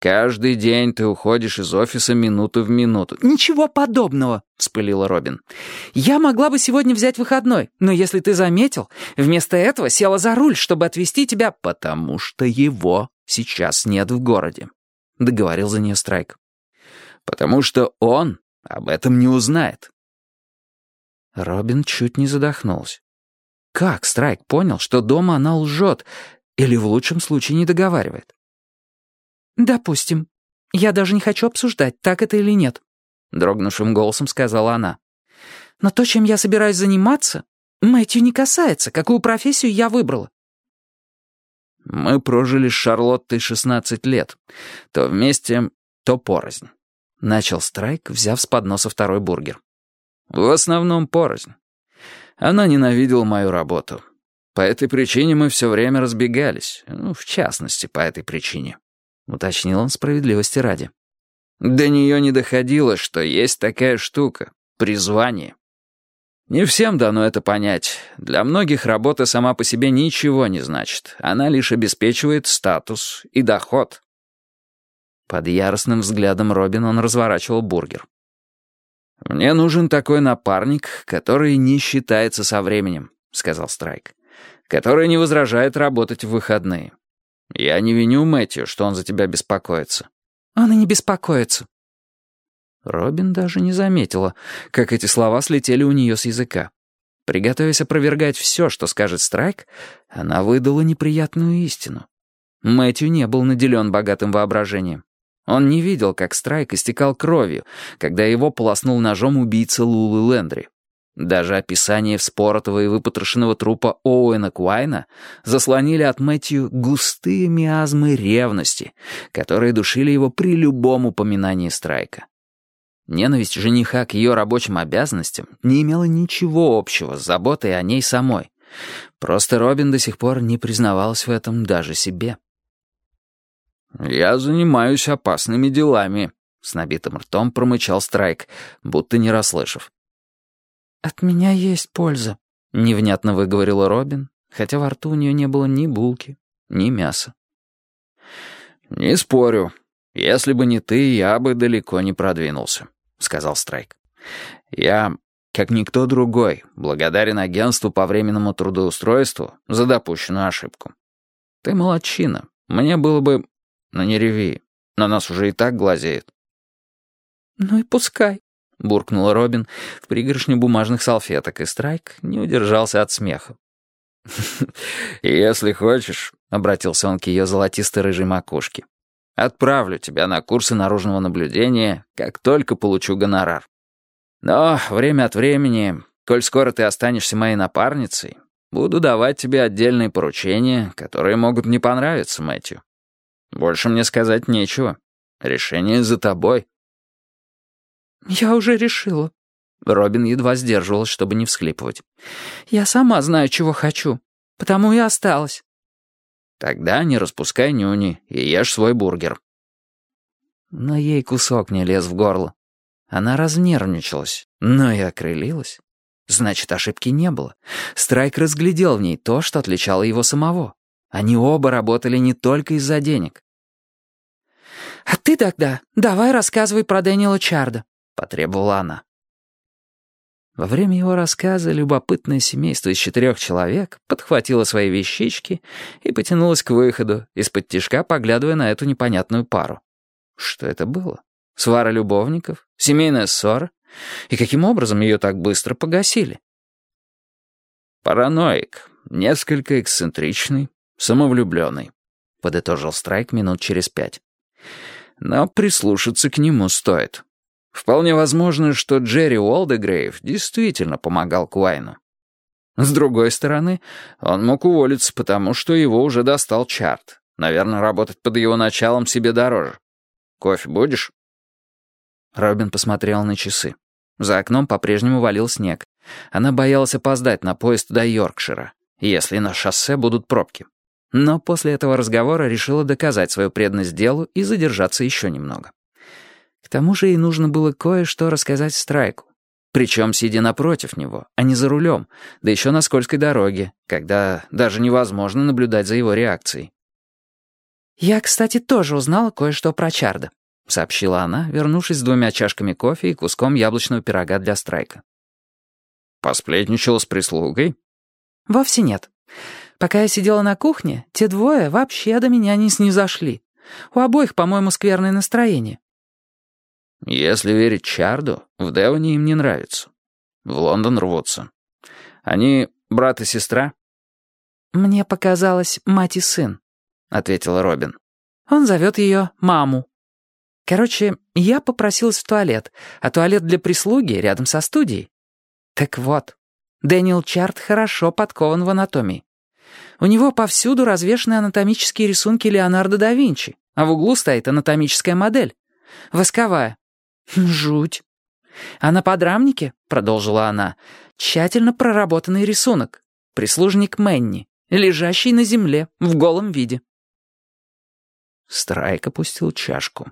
Каждый день ты уходишь из офиса минуту в минуту». «Ничего подобного», — вспылила Робин. «Я могла бы сегодня взять выходной, но если ты заметил, вместо этого села за руль, чтобы отвезти тебя...» «Потому что его сейчас нет в городе», — договорил за нее Страйк. «Потому что он об этом не узнает». Робин чуть не задохнулся. Как Страйк понял, что дома она лжет или в лучшем случае не договаривает? «Допустим. Я даже не хочу обсуждать, так это или нет», — дрогнувшим голосом сказала она. «Но то, чем я собираюсь заниматься, Мэтью не касается, какую профессию я выбрала». «Мы прожили с Шарлоттой 16 лет. То вместе, то порознь», — начал Страйк, взяв с подноса второй бургер. «В основном порознь. Она ненавидела мою работу. По этой причине мы все время разбегались. Ну, в частности, по этой причине. — уточнил он справедливости ради. «До нее не доходило, что есть такая штука — призвание. Не всем дано это понять. Для многих работа сама по себе ничего не значит. Она лишь обеспечивает статус и доход». Под яростным взглядом Робин он разворачивал бургер. «Мне нужен такой напарник, который не считается со временем», — сказал Страйк. «Который не возражает работать в выходные. «Я не виню Мэтью, что он за тебя беспокоится». «Он и не беспокоится». Робин даже не заметила, как эти слова слетели у нее с языка. Приготовясь опровергать все, что скажет Страйк, она выдала неприятную истину. Мэтью не был наделен богатым воображением. Он не видел, как Страйк истекал кровью, когда его полоснул ножом убийца Лулы Лендри. Даже описание вспоротого и выпотрошенного трупа Оуэна Куайна заслонили от Мэтью густые миазмы ревности, которые душили его при любом упоминании Страйка. Ненависть жениха к ее рабочим обязанностям не имела ничего общего с заботой о ней самой. Просто Робин до сих пор не признавалась в этом даже себе. «Я занимаюсь опасными делами», — с набитым ртом промычал Страйк, будто не расслышав. «От меня есть польза», — невнятно выговорила Робин, хотя во рту у нее не было ни булки, ни мяса. «Не спорю. Если бы не ты, я бы далеко не продвинулся», — сказал Страйк. «Я, как никто другой, благодарен агентству по временному трудоустройству за допущенную ошибку. Ты молодчина. Мне было бы... Ну не реви. На нас уже и так глазеют». «Ну и пускай», — буркнула Робин в пригоршню бумажных салфеток, и Страйк не удержался от смеха. «Если хочешь», — обратился он к ее золотистой рыжей макушке, «отправлю тебя на курсы наружного наблюдения, как только получу гонорар. Но время от времени, коль скоро ты останешься моей напарницей, буду давать тебе отдельные поручения, которые могут не понравиться Мэтью. Больше мне сказать нечего. Решение за тобой». «Я уже решила». Робин едва сдерживалась, чтобы не всхлипывать. «Я сама знаю, чего хочу, потому и осталась». «Тогда не распускай нюни и ешь свой бургер». Но ей кусок не лез в горло. Она разнервничалась, но и окрылилась. Значит, ошибки не было. Страйк разглядел в ней то, что отличало его самого. Они оба работали не только из-за денег. «А ты тогда давай рассказывай про Дэниела Чарда», потребовала она. Во время его рассказа любопытное семейство из четырех человек подхватило свои вещички и потянулось к выходу, из-под тишка поглядывая на эту непонятную пару. Что это было? Свара любовников? Семейная ссора? И каким образом ее так быстро погасили? «Параноик, несколько эксцентричный, самовлюбленный», — подытожил Страйк минут через пять. «Но прислушаться к нему стоит». Вполне возможно, что Джерри Уолдегрейв действительно помогал Куайну. С другой стороны, он мог уволиться, потому что его уже достал Чарт. Наверное, работать под его началом себе дороже. Кофе будешь?» Робин посмотрел на часы. За окном по-прежнему валил снег. Она боялась опоздать на поезд до Йоркшира, если на шоссе будут пробки. Но после этого разговора решила доказать свою преданность делу и задержаться еще немного. К тому же ей нужно было кое-что рассказать Страйку. Причем сидя напротив него, а не за рулем, да еще на скользкой дороге, когда даже невозможно наблюдать за его реакцией. «Я, кстати, тоже узнала кое-что про Чарда», — сообщила она, вернувшись с двумя чашками кофе и куском яблочного пирога для страйка. «Посплетничала с прислугой?» «Вовсе нет. Пока я сидела на кухне, те двое вообще до меня не снизошли. У обоих, по-моему, скверное настроение». «Если верить Чарду, в Девоне им не нравится. В Лондон рвутся. Они брат и сестра?» «Мне показалось, мать и сын», — ответила Робин. «Он зовет ее маму. Короче, я попросилась в туалет, а туалет для прислуги рядом со студией. Так вот, Дэниел Чарт хорошо подкован в анатомии. У него повсюду развешаны анатомические рисунки Леонардо да Винчи, а в углу стоит анатомическая модель. Восковая. Жуть. А на подрамнике, продолжила она, тщательно проработанный рисунок. Прислужник Мэнни, лежащий на земле в голом виде. Страйк опустил чашку.